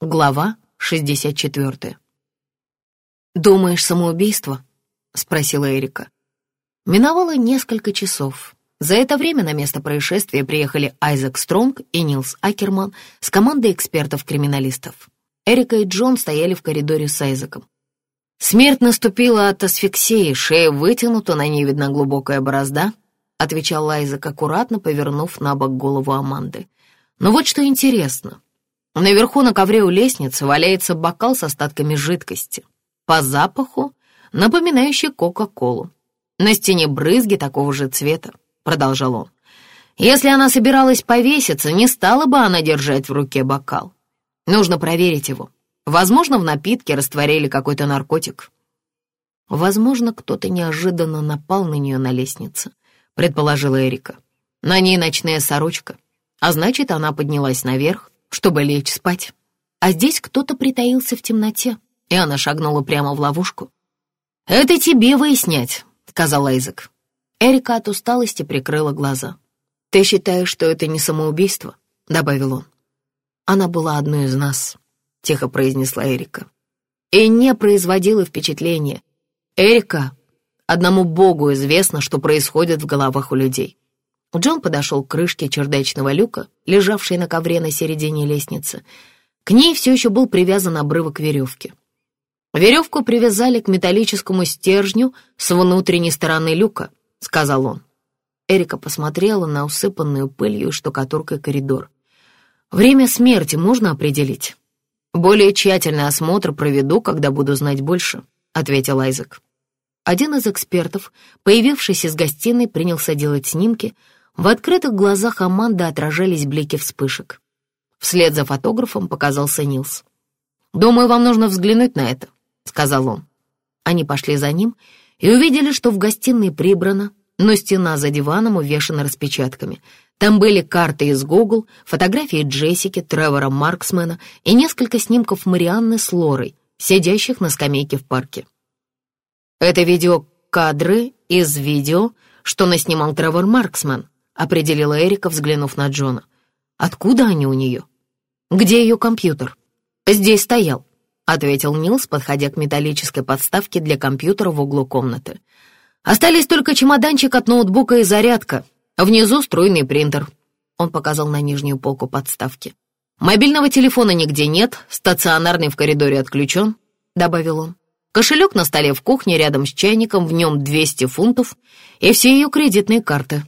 Глава 64. «Думаешь, самоубийство?» — спросила Эрика. Миновало несколько часов. За это время на место происшествия приехали Айзек Стронг и Нилс Акерман с командой экспертов-криминалистов. Эрика и Джон стояли в коридоре с Айзеком. «Смерть наступила от асфиксии, шея вытянута, на ней видна глубокая борозда», — отвечал Айзек, аккуратно повернув на бок голову Аманды. «Но вот что интересно. Наверху на ковре у лестницы валяется бокал с остатками жидкости. По запаху напоминающий Кока-Колу. На стене брызги такого же цвета, продолжал он. Если она собиралась повеситься, не стала бы она держать в руке бокал. Нужно проверить его. Возможно, в напитке растворили какой-то наркотик. Возможно, кто-то неожиданно напал на нее на лестнице, предположила Эрика. На ней ночная сорочка, а значит, она поднялась наверх, чтобы лечь спать. А здесь кто-то притаился в темноте, и она шагнула прямо в ловушку. «Это тебе выяснять», — сказал Айзек. Эрика от усталости прикрыла глаза. «Ты считаешь, что это не самоубийство?» — добавил он. «Она была одной из нас», — тихо произнесла Эрика. И не производила впечатления. «Эрика, одному Богу известно, что происходит в головах у людей. Джон подошел к крышке чердачного люка, лежавшей на ковре на середине лестницы. К ней все еще был привязан обрывок веревки. «Веревку привязали к металлическому стержню с внутренней стороны люка», — сказал он. Эрика посмотрела на усыпанную пылью и штукатуркой коридор. «Время смерти можно определить?» «Более тщательный осмотр проведу, когда буду знать больше», — ответил Айзек. Один из экспертов, появившись из гостиной, принялся делать снимки, в открытых глазах Аманды отражались блики вспышек. Вслед за фотографом показался Нилс. «Думаю, вам нужно взглянуть на это», — сказал он. Они пошли за ним и увидели, что в гостиной прибрано, но стена за диваном увешана распечатками. Там были карты из Google, фотографии Джессики, Тревора Марксмена и несколько снимков Марианны с Лорой, сидящих на скамейке в парке. Это видеокадры из видео, что наснимал Тревор Марксмен, определила Эрика, взглянув на Джона. «Откуда они у нее? Где ее компьютер?» «Здесь стоял», — ответил Нилс, подходя к металлической подставке для компьютера в углу комнаты. «Остались только чемоданчик от ноутбука и зарядка. Внизу струйный принтер». Он показал на нижнюю полку подставки. «Мобильного телефона нигде нет, стационарный в коридоре отключен», — добавил он. «Кошелек на столе в кухне рядом с чайником, в нем 200 фунтов и все ее кредитные карты»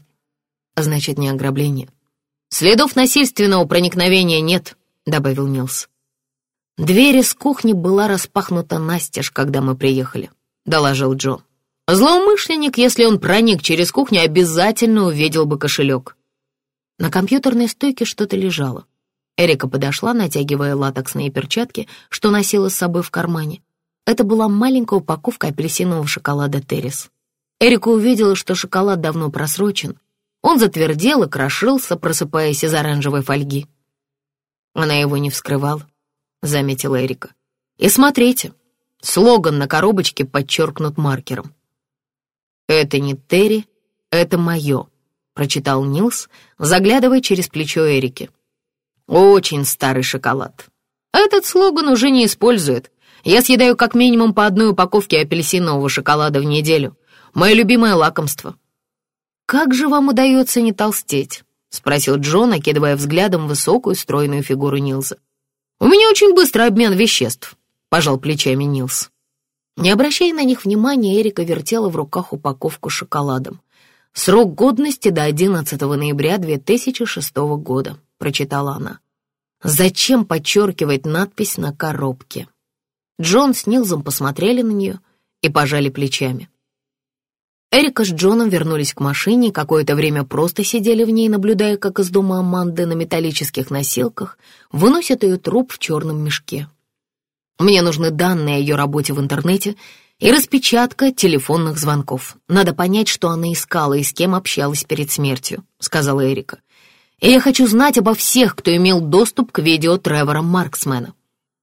значит, не ограбление. «Следов насильственного проникновения нет», — добавил Нилс. «Дверь из кухни была распахнута настежь, когда мы приехали», — доложил Джон. «Злоумышленник, если он проник через кухню, обязательно увидел бы кошелек». На компьютерной стойке что-то лежало. Эрика подошла, натягивая латексные перчатки, что носила с собой в кармане. Это была маленькая упаковка апельсинового шоколада Террис. Эрика увидела, что шоколад давно просрочен, он затвердел и крошился, просыпаясь из оранжевой фольги. Она его не вскрывала, заметила Эрика. И смотрите, слоган на коробочке подчеркнут маркером. «Это не Терри, это мое», — прочитал Нилс, заглядывая через плечо Эрики. «Очень старый шоколад. Этот слоган уже не используют. Я съедаю как минимум по одной упаковке апельсинового шоколада в неделю. Мое любимое лакомство. «Как же вам удается не толстеть?» — спросил Джон, окидывая взглядом высокую стройную фигуру Нилза. «У меня очень быстрый обмен веществ», — пожал плечами Нилс. Не обращая на них внимания, Эрика вертела в руках упаковку шоколадом. «Срок годности до 11 ноября 2006 года», — прочитала она. «Зачем подчеркивать надпись на коробке?» Джон с Нилзом посмотрели на нее и пожали плечами. Эрика с Джоном вернулись к машине и какое-то время просто сидели в ней, наблюдая, как из дома Аманды на металлических носилках выносят ее труп в черном мешке. Мне нужны данные о ее работе в интернете и распечатка телефонных звонков. Надо понять, что она искала и с кем общалась перед смертью», — сказала Эрика. «И я хочу знать обо всех, кто имел доступ к видео Тревора Марксмена.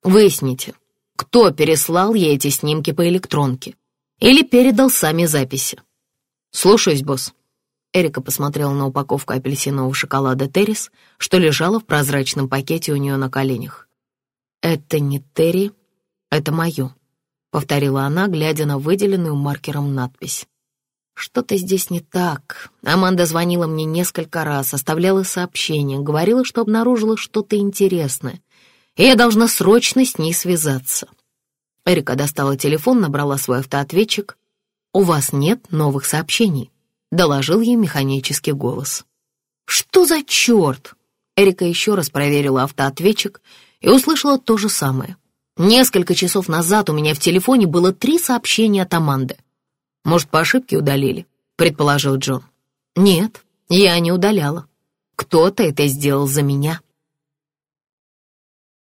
Выясните, кто переслал ей эти снимки по электронке или передал сами записи. «Слушаюсь, босс». Эрика посмотрела на упаковку апельсинового шоколада «Террис», что лежала в прозрачном пакете у нее на коленях. «Это не Терри, это мое», — повторила она, глядя на выделенную маркером надпись. Что-то здесь не так. Аманда звонила мне несколько раз, оставляла сообщения, говорила, что обнаружила что-то интересное, и я должна срочно с ней связаться. Эрика достала телефон, набрала свой автоответчик. «У вас нет новых сообщений», — доложил ей механический голос. «Что за черт?» Эрика еще раз проверила автоответчик и услышала то же самое. Несколько часов назад у меня в телефоне было три сообщения от Аманды. Может, по ошибке удалили?» — предположил Джон. «Нет, я не удаляла. Кто-то это сделал за меня».